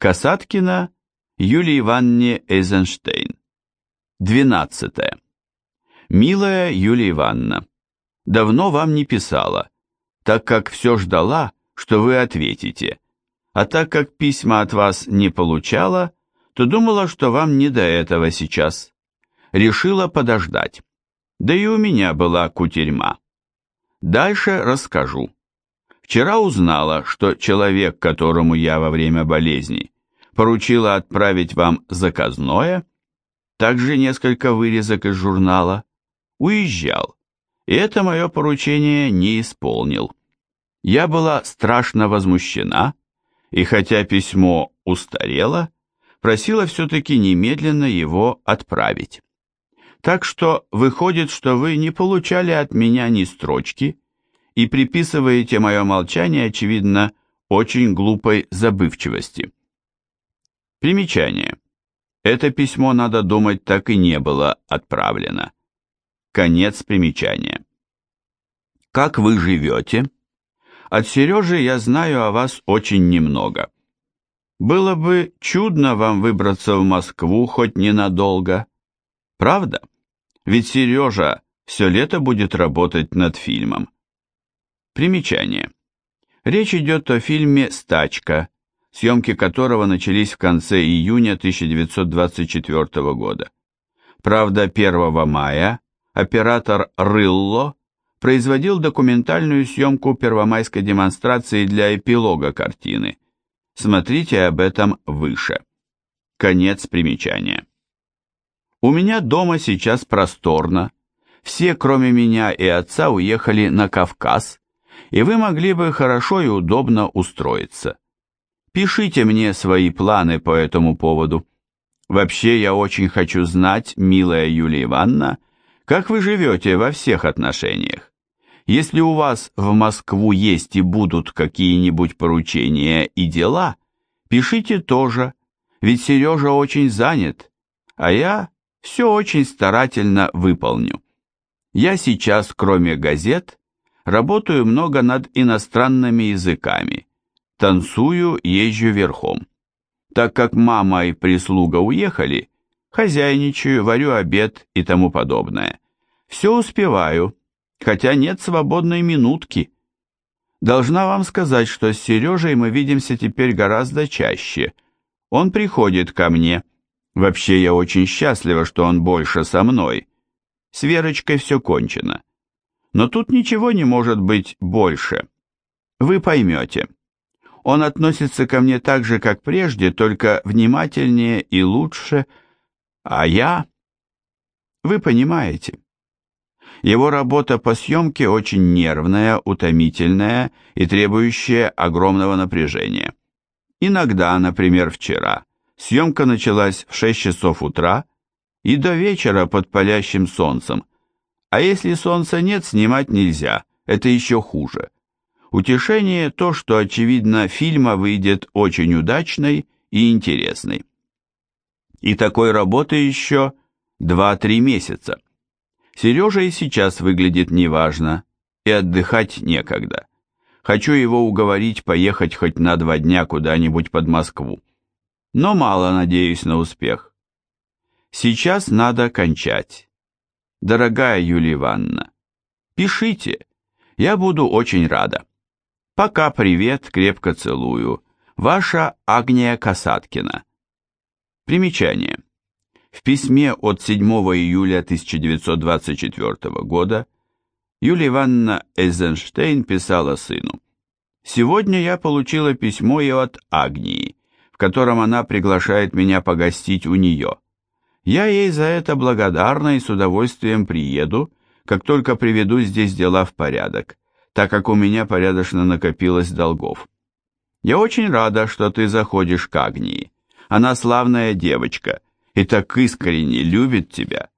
Касаткина Юлии Ивановне Эйзенштейн. 12. Милая Юлия Ивановна, давно вам не писала, так как все ждала, что вы ответите, а так как письма от вас не получала, то думала, что вам не до этого сейчас. Решила подождать. Да и у меня была кутерьма. Дальше расскажу. Вчера узнала, что человек, которому я во время болезни поручила отправить вам заказное, также несколько вырезок из журнала, уезжал, и это мое поручение не исполнил. Я была страшно возмущена, и хотя письмо устарело, просила все-таки немедленно его отправить. Так что выходит, что вы не получали от меня ни строчки и приписываете мое молчание, очевидно, очень глупой забывчивости. Примечание. Это письмо, надо думать, так и не было отправлено. Конец примечания. Как вы живете? От Сережи я знаю о вас очень немного. Было бы чудно вам выбраться в Москву хоть ненадолго. Правда? Ведь Сережа все лето будет работать над фильмом. Примечание. Речь идет о фильме «Стачка», съемки которого начались в конце июня 1924 года. Правда, 1 мая оператор Рылло производил документальную съемку первомайской демонстрации для эпилога картины – Смотрите об этом выше. Конец примечания. У меня дома сейчас просторно. Все, кроме меня и отца, уехали на Кавказ, и вы могли бы хорошо и удобно устроиться. Пишите мне свои планы по этому поводу. Вообще, я очень хочу знать, милая Юлия Ивановна, как вы живете во всех отношениях. Если у вас в Москву есть и будут какие-нибудь поручения и дела, пишите тоже, ведь Сережа очень занят, а я все очень старательно выполню. Я сейчас, кроме газет, работаю много над иностранными языками, танцую, езжу верхом. Так как мама и прислуга уехали, хозяйничаю, варю обед и тому подобное. Все успеваю, хотя нет свободной минутки. Должна вам сказать, что с Сережей мы видимся теперь гораздо чаще. Он приходит ко мне. Вообще я очень счастлива, что он больше со мной. С Верочкой все кончено. Но тут ничего не может быть больше. Вы поймете. Он относится ко мне так же, как прежде, только внимательнее и лучше, а я... Вы понимаете. Его работа по съемке очень нервная, утомительная и требующая огромного напряжения. Иногда, например, вчера, съемка началась в 6 часов утра и до вечера под палящим солнцем. А если солнца нет, снимать нельзя, это еще хуже. Утешение то, что, очевидно, фильма выйдет очень удачной и интересной. И такой работы еще 2-3 месяца. Сережа и сейчас выглядит неважно, и отдыхать некогда. Хочу его уговорить поехать хоть на два дня куда-нибудь под Москву. Но мало надеюсь на успех. Сейчас надо кончать. Дорогая Юлия Ивановна, пишите, я буду очень рада. Пока привет, крепко целую. Ваша Агния Касаткина. Примечание. В письме от 7 июля 1924 года Юлия Ивановна Эйзенштейн писала сыну «Сегодня я получила письмо и от Агнии, в котором она приглашает меня погостить у нее. Я ей за это благодарна и с удовольствием приеду, как только приведу здесь дела в порядок, так как у меня порядочно накопилось долгов. Я очень рада, что ты заходишь к Агнии. Она славная девочка» и так искренне любит тебя.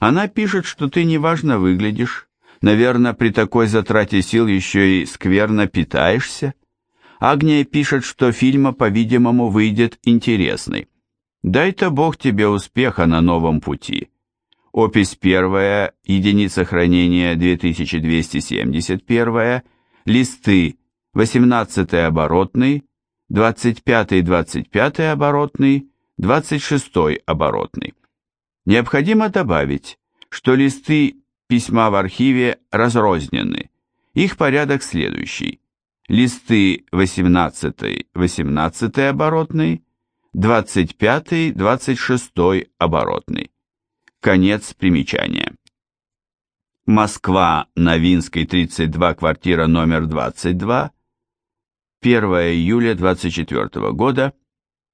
Она пишет, что ты неважно выглядишь, наверное, при такой затрате сил еще и скверно питаешься. Агния пишет, что фильма, по-видимому, выйдет интересный. Дай-то Бог тебе успеха на новом пути. Опись первая, единица хранения 2271, листы 18 оборотный, 25-25 оборотный, 26 оборотный. Необходимо добавить, что листы письма в архиве разрознены. Их порядок следующий. Листы 18-18 оборотный, 25-26 оборотный. Конец примечания. Москва, Новинской, 32, квартира номер 22, 1 июля 24 года,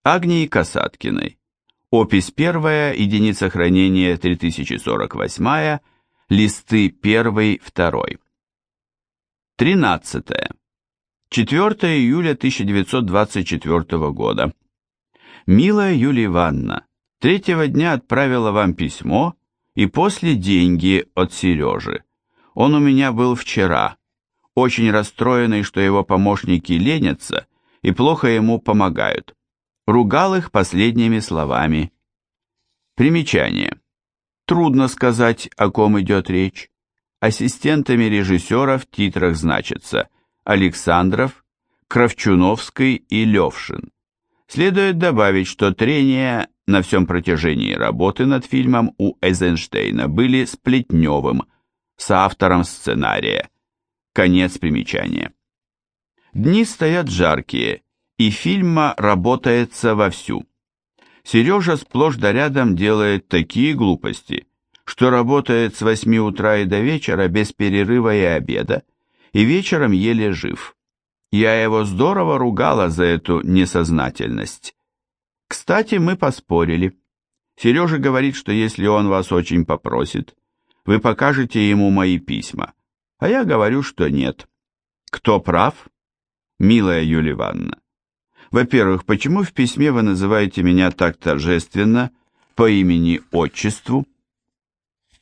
Агнии Касаткиной. Опись первая, единица хранения 3048, листы 1, 2. 13. 4 июля 1924 года. Милая Юлия Ивановна, третьего дня отправила вам письмо и после деньги от Сережи. Он у меня был вчера, очень расстроенный, что его помощники ленятся и плохо ему помогают. Ругал их последними словами. Примечание. Трудно сказать, о ком идет речь. Ассистентами режиссера в титрах значатся Александров, Кравчуновский и Левшин. Следует добавить, что трения на всем протяжении работы над фильмом у Эйзенштейна были с Плетневым, автором сценария. Конец примечания. Дни стоят жаркие, и фильма работается вовсю. Сережа сплошь да рядом делает такие глупости, что работает с 8 утра и до вечера без перерыва и обеда, и вечером еле жив. Я его здорово ругала за эту несознательность. Кстати, мы поспорили. Сережа говорит, что если он вас очень попросит, вы покажете ему мои письма. А я говорю, что нет. Кто прав? Милая Юлия Ивановна. Во-первых, почему в письме вы называете меня так торжественно, по имени-отчеству?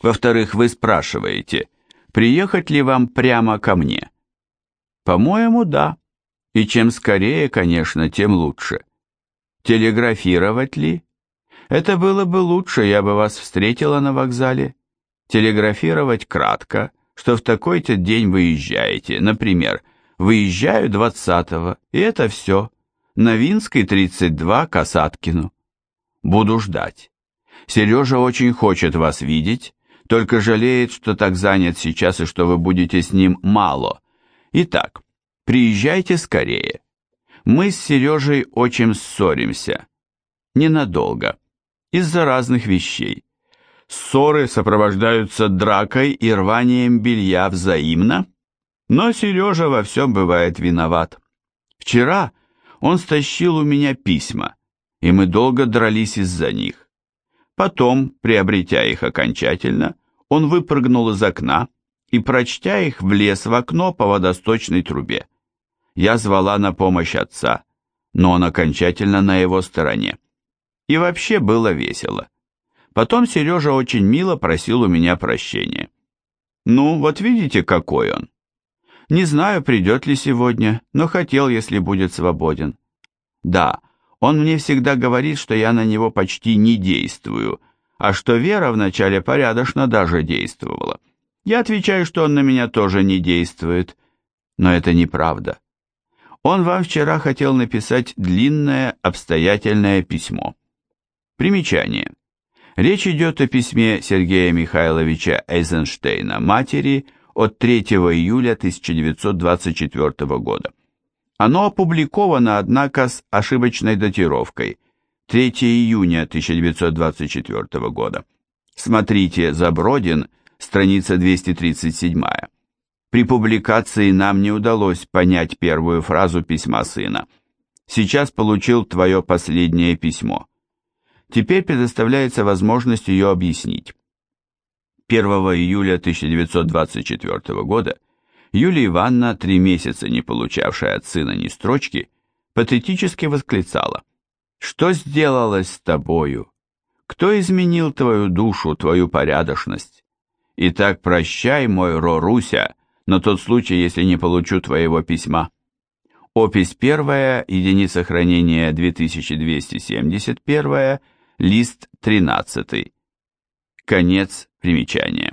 Во-вторых, вы спрашиваете, приехать ли вам прямо ко мне? По-моему, да. И чем скорее, конечно, тем лучше. Телеграфировать ли? Это было бы лучше, я бы вас встретила на вокзале. Телеграфировать кратко, что в такой-то день выезжаете. Например, выезжаю 20-го, и это все. Новинской 32, Касаткину. Буду ждать. Сережа очень хочет вас видеть, только жалеет, что так занят сейчас и что вы будете с ним мало. Итак, приезжайте скорее. Мы с Сережей очень ссоримся. Ненадолго. Из-за разных вещей. Ссоры сопровождаются дракой и рванием белья взаимно, но Сережа во всем бывает виноват. Вчера он стащил у меня письма, и мы долго дрались из-за них. Потом, приобретя их окончательно, он выпрыгнул из окна и, прочтя их, влез в окно по водосточной трубе. Я звала на помощь отца, но он окончательно на его стороне. И вообще было весело. Потом Сережа очень мило просил у меня прощения. Ну, вот видите, какой он. Не знаю, придет ли сегодня, но хотел, если будет свободен. Да, он мне всегда говорит, что я на него почти не действую, а что Вера вначале порядочно даже действовала. Я отвечаю, что он на меня тоже не действует, но это неправда. Он вам вчера хотел написать длинное обстоятельное письмо. Примечание. Речь идет о письме Сергея Михайловича Эйзенштейна матери от 3 июля 1924 года. Оно опубликовано, однако, с ошибочной датировкой 3 июня 1924 года. Смотрите Забродин, страница 237. При публикации нам не удалось понять первую фразу письма сына. Сейчас получил твое последнее письмо. Теперь предоставляется возможность ее объяснить. 1 июля 1924 года Юлия Ивановна, три месяца не получавшая от сына ни строчки, патетически восклицала. «Что сделалось с тобою? Кто изменил твою душу, твою порядочность? Итак, прощай, мой Роруся, на тот случай, если не получу твоего письма». Опись первая, единица хранения 2271, лист 13. Конец примечания.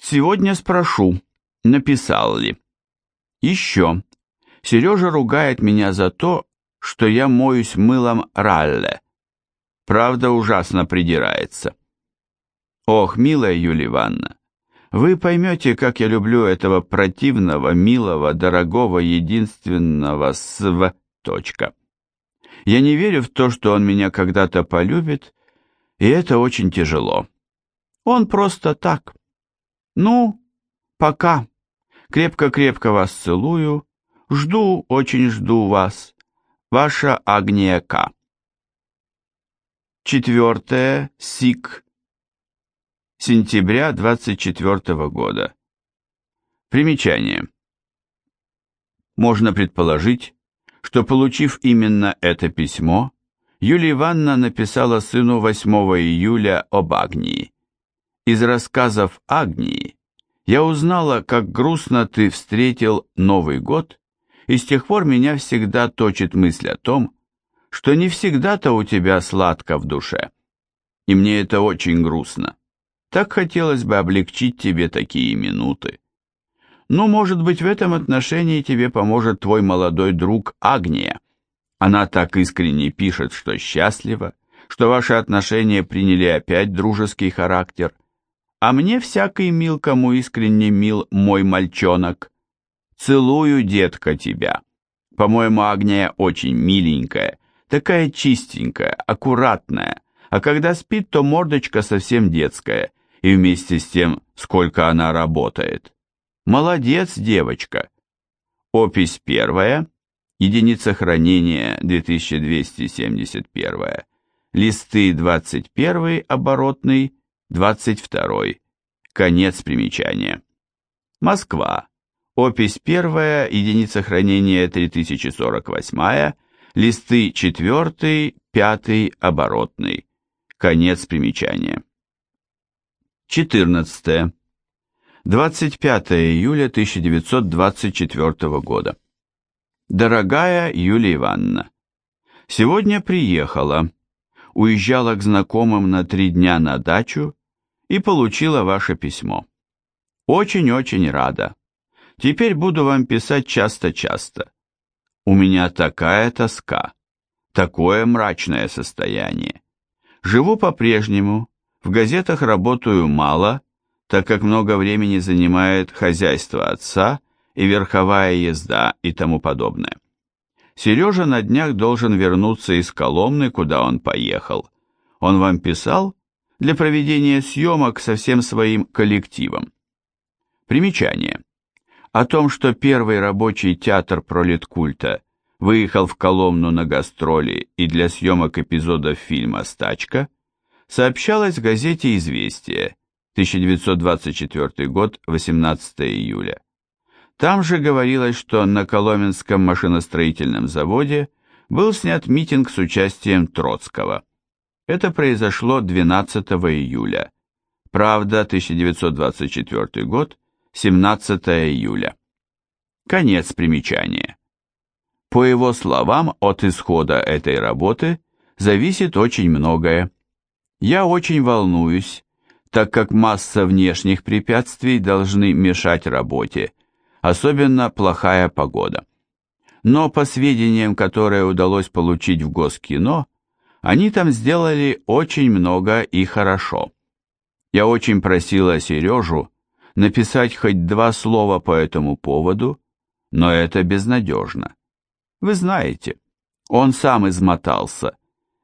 Сегодня спрошу, написал ли. Еще. Сережа ругает меня за то, что я моюсь мылом Ралле. Правда, ужасно придирается. Ох, милая Юлия Ивановна, вы поймете, как я люблю этого противного, милого, дорогого, единственного св... точка. Я не верю в то, что он меня когда-то полюбит, и это очень тяжело. Он просто так. Ну, пока. Крепко-крепко вас целую. Жду, очень жду вас. Ваша Агния К. Четвертое. СИК. Сентября 24 года. Примечание. Можно предположить, что, получив именно это письмо, Юлия Ивановна написала сыну 8 июля об Агнии. Из рассказов Агнии я узнала, как грустно ты встретил Новый год, и с тех пор меня всегда точит мысль о том, что не всегда-то у тебя сладко в душе. И мне это очень грустно. Так хотелось бы облегчить тебе такие минуты. Ну, может быть, в этом отношении тебе поможет твой молодой друг Агния. Она так искренне пишет, что счастлива, что ваши отношения приняли опять дружеский характер, а мне всякий мил, кому искренне мил мой мальчонок. Целую, детка, тебя. По-моему, Агния очень миленькая, такая чистенькая, аккуратная, а когда спит, то мордочка совсем детская, и вместе с тем, сколько она работает. Молодец, девочка. Опись первая, единица хранения 2271, листы 21 оборотный, 22. Конец примечания. Москва. Опись первая, единица хранения 3048, листы 4, 5, оборотный. Конец примечания. 14. 25 июля 1924 года. Дорогая Юлия Ивановна, сегодня приехала, уезжала к знакомым на три дня на дачу и получила ваше письмо. Очень-очень рада. Теперь буду вам писать часто-часто. У меня такая тоска, такое мрачное состояние. Живу по-прежнему, в газетах работаю мало, так как много времени занимает хозяйство отца и верховая езда и тому подобное. Сережа на днях должен вернуться из Коломны, куда он поехал. Он вам писал? Для проведения съемок со всем своим коллективом. Примечание. О том, что первый рабочий театр пролеткульта выехал в Коломну на гастроли и для съемок эпизодов фильма «Стачка», сообщалось в газете «Известия», 1924 год, 18 июля. Там же говорилось, что на Коломенском машиностроительном заводе был снят митинг с участием Троцкого. Это произошло 12 июля. Правда, 1924 год, 17 июля. Конец примечания. По его словам, от исхода этой работы зависит очень многое. Я очень волнуюсь, так как масса внешних препятствий должны мешать работе, особенно плохая погода. Но по сведениям, которые удалось получить в Госкино, они там сделали очень много и хорошо. Я очень просила Сережу написать хоть два слова по этому поводу, но это безнадежно. Вы знаете, он сам измотался,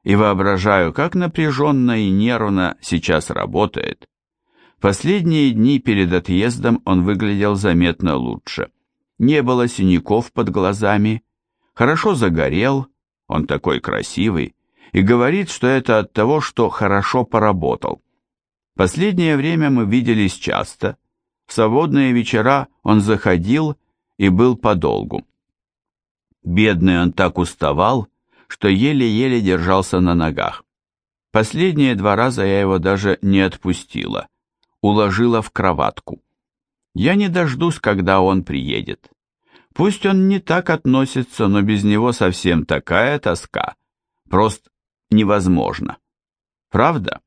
и воображаю, как напряженно и нервно сейчас работает. Последние дни перед отъездом он выглядел заметно лучше. Не было синяков под глазами, хорошо загорел, он такой красивый, и говорит, что это от того, что хорошо поработал. Последнее время мы виделись часто, в свободные вечера он заходил и был подолгу. Бедный он так уставал, что еле-еле держался на ногах. Последние два раза я его даже не отпустила уложила в кроватку. Я не дождусь, когда он приедет. Пусть он не так относится, но без него совсем такая тоска. Просто невозможно. Правда?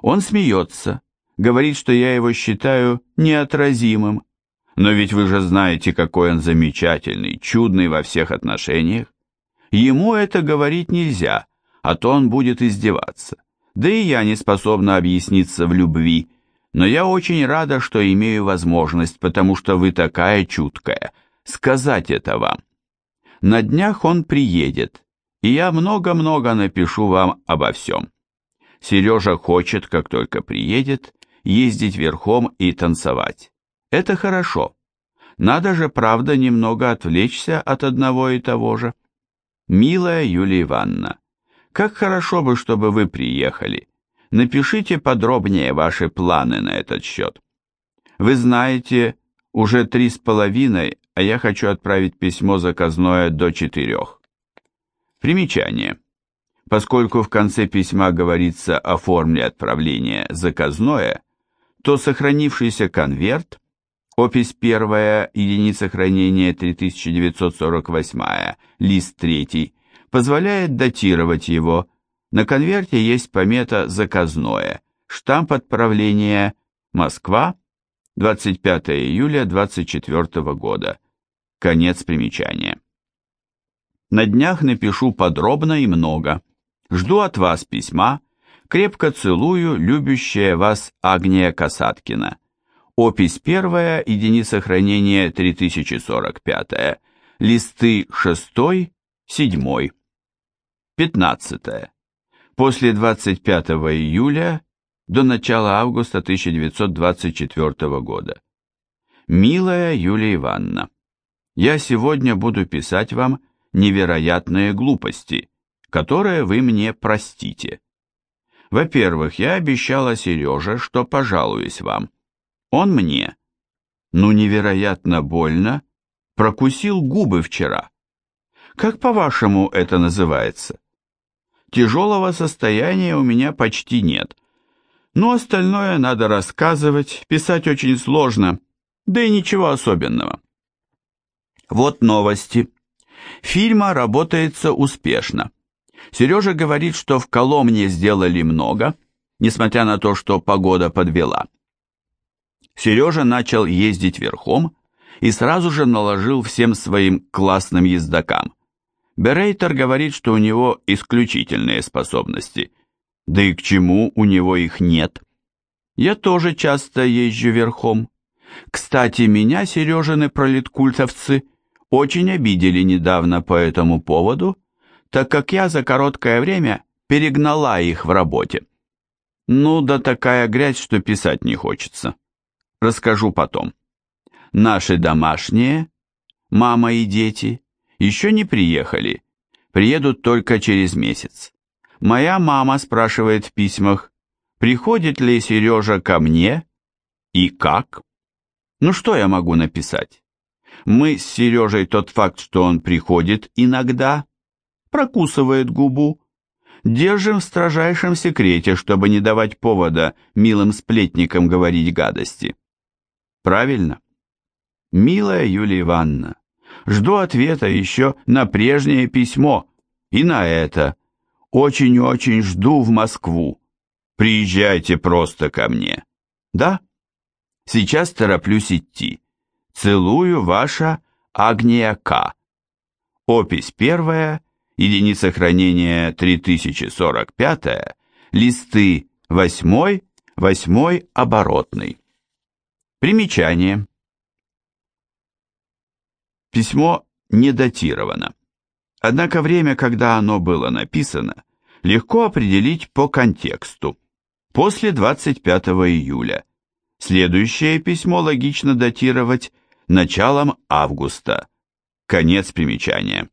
Он смеется, говорит, что я его считаю неотразимым, Но ведь вы же знаете, какой он замечательный, чудный во всех отношениях. Ему это говорить нельзя, а то он будет издеваться. Да и я не способна объясниться в любви, но я очень рада, что имею возможность, потому что вы такая чуткая, сказать это вам. На днях он приедет, и я много-много напишу вам обо всем. Сережа хочет, как только приедет, ездить верхом и танцевать. Это хорошо. Надо же, правда, немного отвлечься от одного и того же. Милая Юлия Ивановна, как хорошо бы, чтобы вы приехали. Напишите подробнее ваши планы на этот счет. Вы знаете, уже три с половиной, а я хочу отправить письмо заказное до четырех. Примечание. Поскольку в конце письма говорится о форме отправления заказное, то сохранившийся конверт, опись первая, единица хранения 3948, лист третий, позволяет датировать его. На конверте есть помета «Заказное», штамп отправления «Москва», 25 июля 24 года. Конец примечания. На днях напишу подробно и много. Жду от вас письма. Крепко целую, любящая вас Агния Касаткина. Опись первая, единица хранения 3045, листы 6, 7. 15. После 25 июля до начала августа 1924 года. Милая Юлия Ивановна, я сегодня буду писать вам невероятные глупости, которое вы мне простите. Во-первых, я обещала Сереже, что пожалуюсь вам. Он мне, ну невероятно больно, прокусил губы вчера. Как по-вашему это называется? Тяжелого состояния у меня почти нет. Но остальное надо рассказывать, писать очень сложно, да и ничего особенного. Вот новости. Фильма работается успешно. Сережа говорит, что в Коломне сделали много, несмотря на то, что погода подвела. Сережа начал ездить верхом и сразу же наложил всем своим классным ездокам. Берейтер говорит, что у него исключительные способности. Да и к чему у него их нет? Я тоже часто езжу верхом. Кстати, меня Сережины пролеткультовцы очень обидели недавно по этому поводу, так как я за короткое время перегнала их в работе. Ну да такая грязь, что писать не хочется. Расскажу потом. Наши домашние, мама и дети, еще не приехали, приедут только через месяц. Моя мама спрашивает в письмах, приходит ли Сережа ко мне и как. Ну что я могу написать? Мы с Сережей тот факт, что он приходит иногда, прокусывает губу, держим в строжайшем секрете, чтобы не давать повода милым сплетникам говорить гадости. Правильно? Милая Юлия Ивановна, жду ответа еще на прежнее письмо и на это. Очень-очень жду в Москву. Приезжайте просто ко мне. Да? Сейчас тороплюсь идти. Целую ваша Агния К. Опись первая, единица хранения 3045, листы 8, 8 оборотный. Примечание. Письмо не датировано. Однако время, когда оно было написано, легко определить по контексту. После 25 июля. Следующее письмо логично датировать началом августа. Конец примечания.